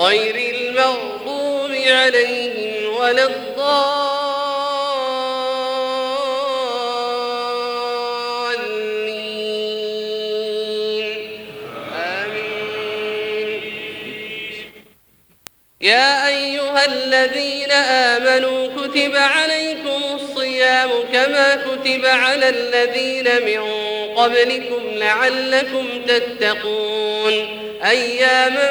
غير المغضوب عليهم ولا الضالين. آمين. يا أيها الذين آمنوا كتب عليكم الصيام كما كتب على الذين من قبلكم لعلكم تتقون. أياما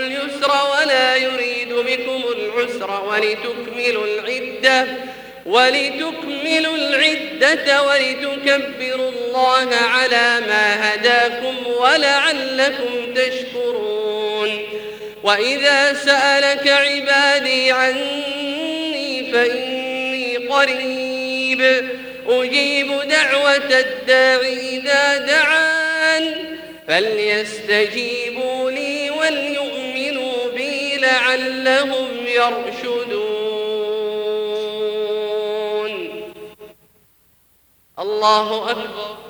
ولا يريد بكم العسر ولتكملوا العدة ولتكملوا العدة ولتكبروا الله على ما هداكم ولعلكم تشكرون. وإذا سألك عبادي عني فإني قريب أجيب دعوة الداع إذا دعان فليستجيبوا لي وليؤمنوا لعلهم يرشدون. الله أكبر.